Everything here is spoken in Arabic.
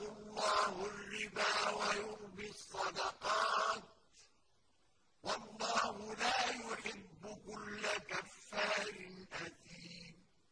يَمْحَقُ اللَّهُ الرِّبَا وَيُرْبِي